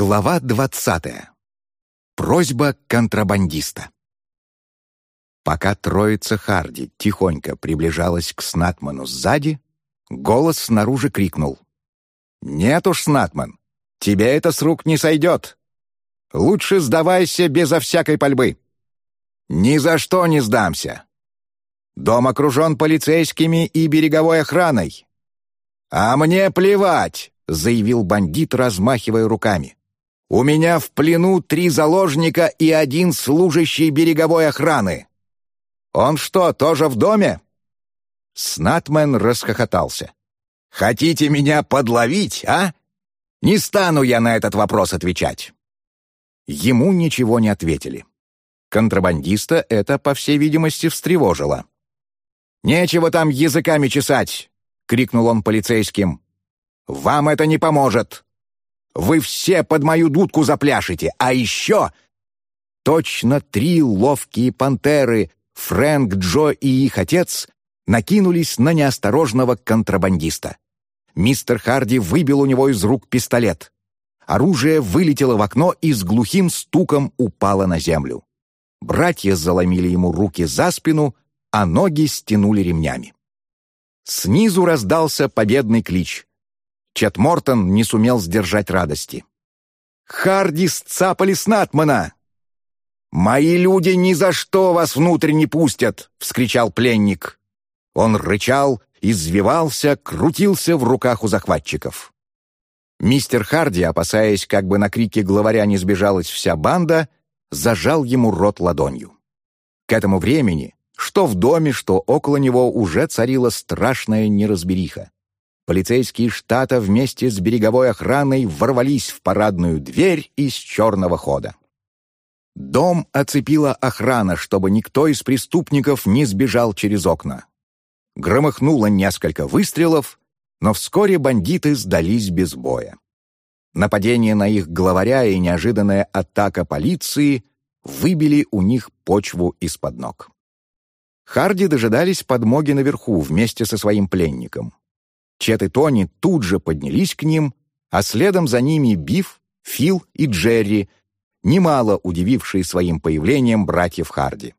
Глава двадцатая. Просьба контрабандиста. Пока троица Харди тихонько приближалась к Снатману сзади, голос снаружи крикнул. «Нет уж, Снатман, тебе это с рук не сойдет. Лучше сдавайся безо всякой пальбы». «Ни за что не сдамся. Дом окружен полицейскими и береговой охраной». «А мне плевать», — заявил бандит, размахивая руками. У меня в плену три заложника и один служащий береговой охраны. Он что, тоже в доме?» Снатмен расхохотался. «Хотите меня подловить, а? Не стану я на этот вопрос отвечать». Ему ничего не ответили. Контрабандиста это, по всей видимости, встревожило. «Нечего там языками чесать!» — крикнул он полицейским. «Вам это не поможет!» Вы все под мою дудку запляшете, а еще...» Точно три ловкие пантеры, Фрэнк, Джо и их отец, накинулись на неосторожного контрабандиста. Мистер Харди выбил у него из рук пистолет. Оружие вылетело в окно и с глухим стуком упало на землю. Братья заломили ему руки за спину, а ноги стянули ремнями. Снизу раздался победный клич. Чет Мортон не сумел сдержать радости. «Харди сцапали Снатмана!» «Мои люди ни за что вас внутрь не пустят!» — вскричал пленник. Он рычал, извивался, крутился в руках у захватчиков. Мистер Харди, опасаясь, как бы на крики главаря не сбежалась вся банда, зажал ему рот ладонью. К этому времени, что в доме, что около него, уже царила страшная неразбериха. Полицейские штата вместе с береговой охраной ворвались в парадную дверь из черного хода. Дом оцепила охрана, чтобы никто из преступников не сбежал через окна. Громыхнуло несколько выстрелов, но вскоре бандиты сдались без боя. Нападение на их главаря и неожиданная атака полиции выбили у них почву из-под ног. Харди дожидались подмоги наверху вместе со своим пленником. Чет и Тони тут же поднялись к ним, а следом за ними Биф, Фил и Джерри, немало удивившие своим появлением братьев Харди.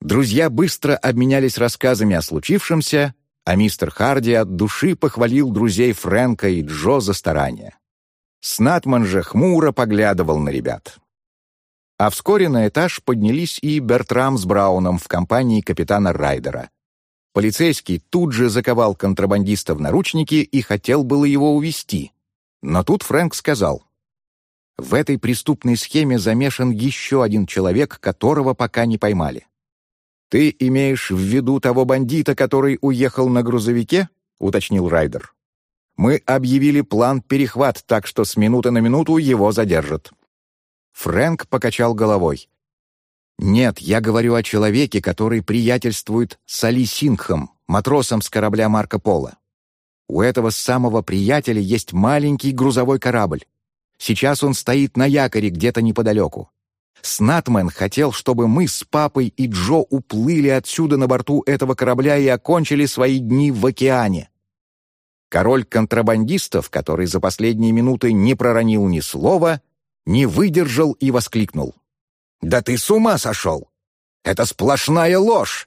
Друзья быстро обменялись рассказами о случившемся, а мистер Харди от души похвалил друзей Фрэнка и Джо за старания. Снатман же хмуро поглядывал на ребят. А вскоре на этаж поднялись и Бертрам с Брауном в компании капитана Райдера. Полицейский тут же заковал контрабандиста в наручники и хотел было его увести. Но тут Фрэнк сказал, «В этой преступной схеме замешан еще один человек, которого пока не поймали. Ты имеешь в виду того бандита, который уехал на грузовике?» — уточнил Райдер. «Мы объявили план перехват, так что с минуты на минуту его задержат». Фрэнк покачал головой. «Нет, я говорю о человеке, который приятельствует с Али Сингхом, матросом с корабля Марко Поло. У этого самого приятеля есть маленький грузовой корабль. Сейчас он стоит на якоре где-то неподалеку. Снатмен хотел, чтобы мы с папой и Джо уплыли отсюда на борту этого корабля и окончили свои дни в океане. Король контрабандистов, который за последние минуты не проронил ни слова, не выдержал и воскликнул. «Да ты с ума сошел! Это сплошная ложь!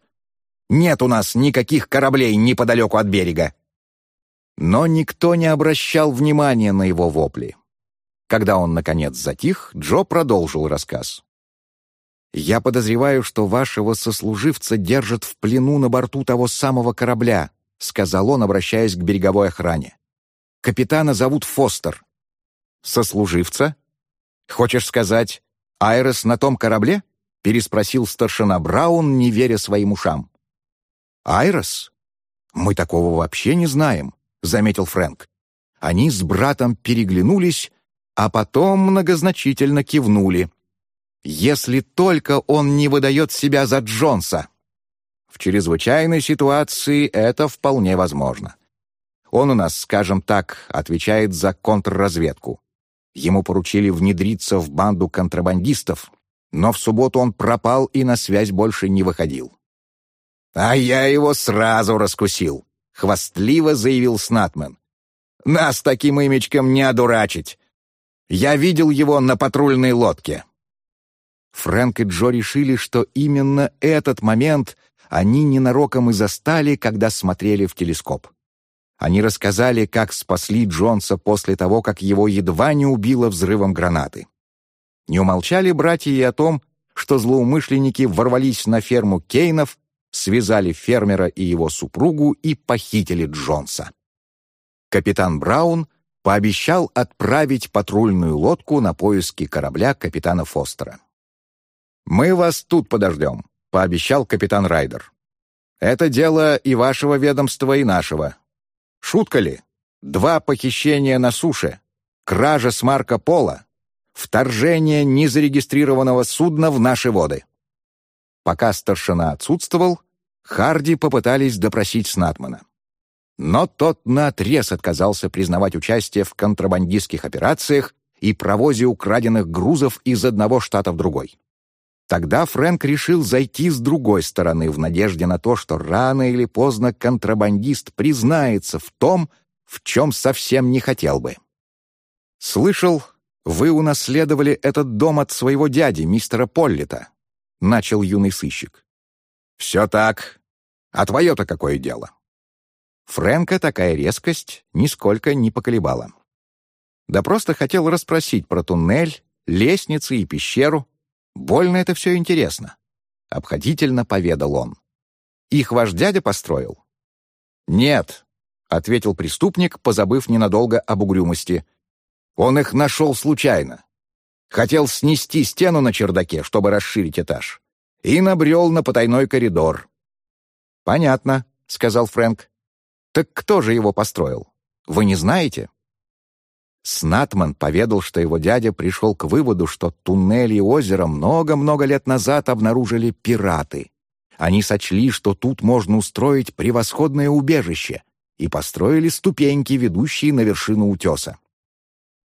Нет у нас никаких кораблей неподалеку от берега!» Но никто не обращал внимания на его вопли. Когда он, наконец, затих, Джо продолжил рассказ. «Я подозреваю, что вашего сослуживца держат в плену на борту того самого корабля», сказал он, обращаясь к береговой охране. «Капитана зовут Фостер». «Сослуживца? Хочешь сказать, «Айрес на том корабле?» — переспросил старшина Браун, не веря своим ушам. «Айрес? Мы такого вообще не знаем», — заметил Фрэнк. Они с братом переглянулись, а потом многозначительно кивнули. «Если только он не выдает себя за Джонса!» В чрезвычайной ситуации это вполне возможно. Он у нас, скажем так, отвечает за контрразведку. Ему поручили внедриться в банду контрабандистов, но в субботу он пропал и на связь больше не выходил. «А я его сразу раскусил», — хвастливо заявил Снатмен. «Нас таким имечком не одурачить. Я видел его на патрульной лодке». Фрэнк и Джо решили, что именно этот момент они ненароком и застали, когда смотрели в телескоп. Они рассказали, как спасли Джонса после того, как его едва не убило взрывом гранаты. Не умолчали братья и о том, что злоумышленники ворвались на ферму Кейнов, связали фермера и его супругу и похитили Джонса. Капитан Браун пообещал отправить патрульную лодку на поиски корабля капитана Фостера. «Мы вас тут подождем», — пообещал капитан Райдер. «Это дело и вашего ведомства, и нашего. Шутка ли? Два похищения на суше, кража с Марко Поло, вторжение незарегистрированного судна в наши воды». Пока старшина отсутствовал, Харди попытались допросить Снатмана. Но тот наотрез отказался признавать участие в контрабандистских операциях и провозе украденных грузов из одного штата в другой. Тогда Фрэнк решил зайти с другой стороны в надежде на то, что рано или поздно контрабандист признается в том, в чем совсем не хотел бы. «Слышал, вы унаследовали этот дом от своего дяди, мистера Поллита», — начал юный сыщик. «Все так. А твое-то какое дело?» Фрэнка такая резкость нисколько не поколебала. Да просто хотел расспросить про туннель, лестницы и пещеру. Больно это все интересно. Обходительно поведал он. Их ваш дядя построил? Нет, — ответил преступник, позабыв ненадолго об угрюмости. Он их нашел случайно. Хотел снести стену на чердаке, чтобы расширить этаж, и набрел на потайной коридор. «Понятно», — сказал Фрэнк. «Так кто же его построил? Вы не знаете?» Снатман поведал, что его дядя пришел к выводу, что туннели и озеро много-много лет назад обнаружили пираты. Они сочли, что тут можно устроить превосходное убежище, и построили ступеньки, ведущие на вершину утеса.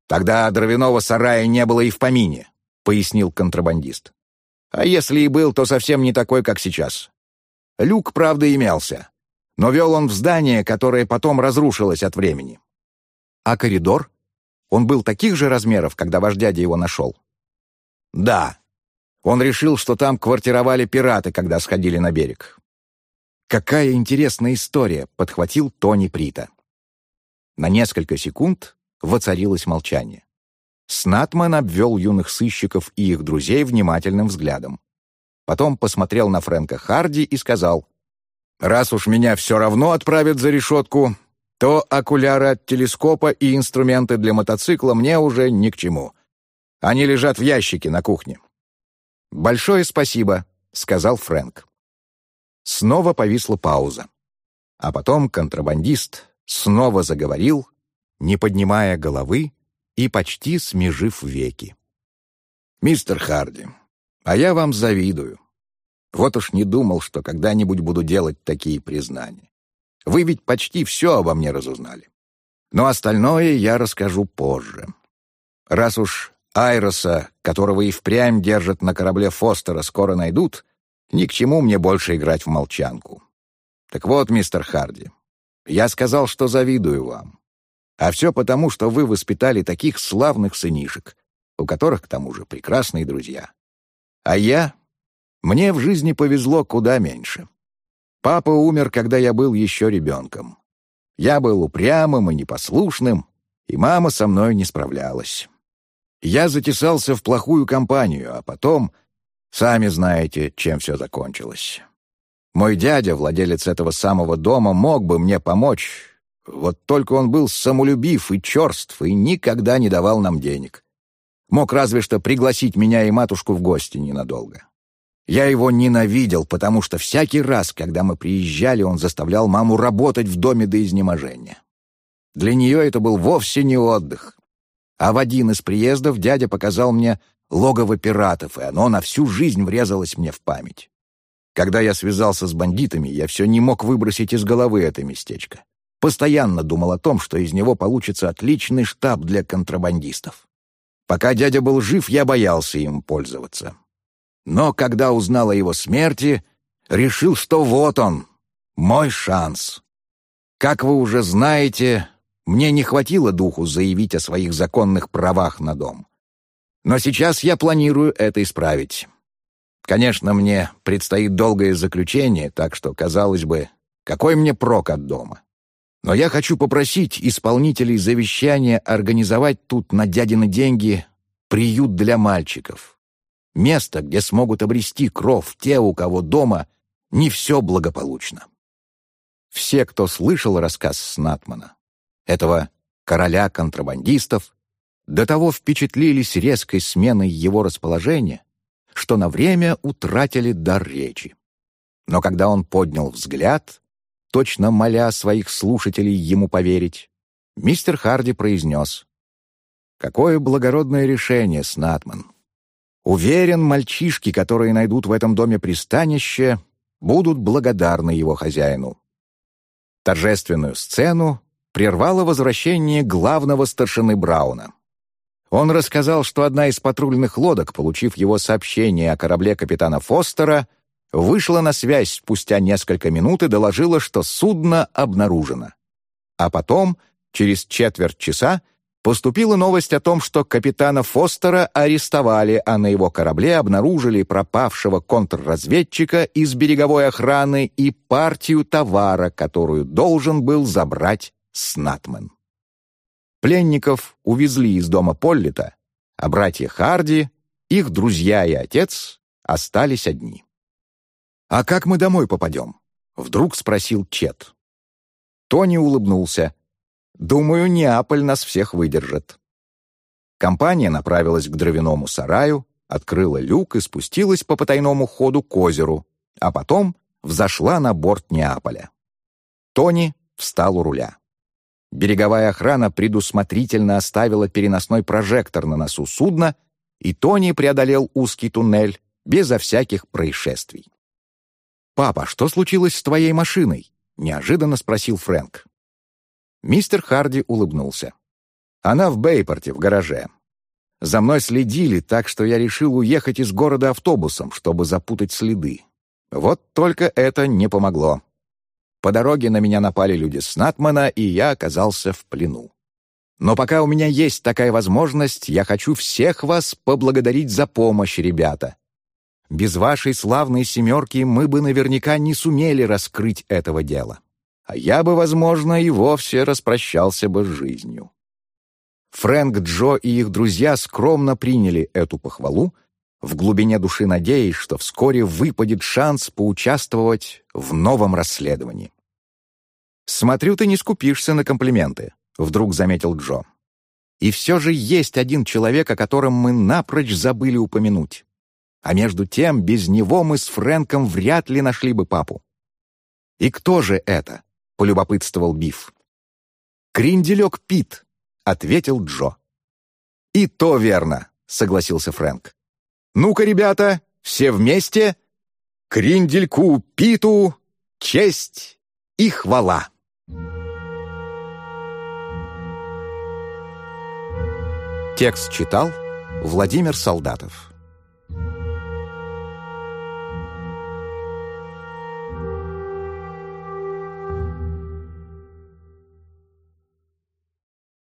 «Тогда дровяного сарая не было и в помине», — пояснил контрабандист. «А если и был, то совсем не такой, как сейчас. Люк, правда, имелся, но вел он в здание, которое потом разрушилось от времени. А коридор? Он был таких же размеров, когда ваш дядя его нашел? Да. Он решил, что там квартировали пираты, когда сходили на берег. «Какая интересная история!» — подхватил Тони Прита. На несколько секунд воцарилось молчание. Снатман обвел юных сыщиков и их друзей внимательным взглядом. Потом посмотрел на Фрэнка Харди и сказал, «Раз уж меня все равно отправят за решетку, то окуляры от телескопа и инструменты для мотоцикла мне уже ни к чему. Они лежат в ящике на кухне». «Большое спасибо», — сказал Фрэнк. Снова повисла пауза. А потом контрабандист снова заговорил, не поднимая головы и почти смежив веки. «Мистер Харди, а я вам завидую. Вот уж не думал, что когда-нибудь буду делать такие признания. Вы ведь почти все обо мне разузнали. Но остальное я расскажу позже. Раз уж Айроса, которого и впрямь держат на корабле Фостера, скоро найдут, ни к чему мне больше играть в молчанку. Так вот, мистер Харди, я сказал, что завидую вам. А все потому, что вы воспитали таких славных сынишек, у которых, к тому же, прекрасные друзья. А я? Мне в жизни повезло куда меньше. Папа умер, когда я был еще ребенком. Я был упрямым и непослушным, и мама со мной не справлялась. Я затесался в плохую компанию, а потом, сами знаете, чем все закончилось. Мой дядя, владелец этого самого дома, мог бы мне помочь, вот только он был самолюбив и черств и никогда не давал нам денег. Мог разве что пригласить меня и матушку в гости ненадолго. Я его ненавидел, потому что всякий раз, когда мы приезжали, он заставлял маму работать в доме до изнеможения. Для нее это был вовсе не отдых. А в один из приездов дядя показал мне логово пиратов, и оно на всю жизнь врезалось мне в память. Когда я связался с бандитами, я все не мог выбросить из головы это местечко. Постоянно думал о том, что из него получится отличный штаб для контрабандистов. Пока дядя был жив, я боялся им пользоваться. Но когда узнал о его смерти, решил, что вот он, мой шанс. Как вы уже знаете, мне не хватило духу заявить о своих законных правах на дом. Но сейчас я планирую это исправить. Конечно, мне предстоит долгое заключение, так что, казалось бы, какой мне прок от дома? Но я хочу попросить исполнителей завещания организовать тут на дядины деньги приют для мальчиков. Место, где смогут обрести кров те, у кого дома не все благополучно. Все, кто слышал рассказ Снатмана, этого короля контрабандистов, до того впечатлились резкой сменой его расположения, что на время утратили дар речи. Но когда он поднял взгляд, точно моля своих слушателей ему поверить, мистер Харди произнес «Какое благородное решение, Снатман! Уверен, мальчишки, которые найдут в этом доме пристанище, будут благодарны его хозяину». Торжественную сцену прервало возвращение главного старшины Брауна. Он рассказал, что одна из патрульных лодок, получив его сообщение о корабле капитана Фостера, вышла на связь спустя несколько минут и доложила, что судно обнаружено. А потом, через четверть часа, поступила новость о том, что капитана Фостера арестовали, а на его корабле обнаружили пропавшего контрразведчика из береговой охраны и партию товара, которую должен был забрать Снатмен. Пленников увезли из дома Поллита, а братья Харди, их друзья и отец остались одни. «А как мы домой попадем?» — вдруг спросил Чет. Тони улыбнулся. «Думаю, Неаполь нас всех выдержит». Компания направилась к дровяному сараю, открыла люк и спустилась по потайному ходу к озеру, а потом взошла на борт Неаполя. Тони встал у руля. Береговая охрана предусмотрительно оставила переносной прожектор на носу судна, и Тони преодолел узкий туннель безо всяких происшествий. «Папа, что случилось с твоей машиной?» — неожиданно спросил Фрэнк. Мистер Харди улыбнулся. «Она в Бейпорте, в гараже. За мной следили, так что я решил уехать из города автобусом, чтобы запутать следы. Вот только это не помогло. По дороге на меня напали люди с Натмана, и я оказался в плену. Но пока у меня есть такая возможность, я хочу всех вас поблагодарить за помощь, ребята. Без вашей славной «семерки» мы бы наверняка не сумели раскрыть этого дела. А я бы, возможно, и вовсе распрощался бы с жизнью. Фрэнк, Джо и их друзья скромно приняли эту похвалу, в глубине души надеясь, что вскоре выпадет шанс поучаствовать в новом расследовании. «Смотрю, ты не скупишься на комплименты», — вдруг заметил Джо. «И все же есть один человек, о котором мы напрочь забыли упомянуть. А между тем, без него мы с Фрэнком вряд ли нашли бы папу». «И кто же это?» — полюбопытствовал Биф. «Кринделек Пит», — ответил Джо. «И то верно», — согласился Фрэнк. Ну-ка, ребята, все вместе. Криндельку Питу честь и хвала. Текст читал Владимир Солдатов.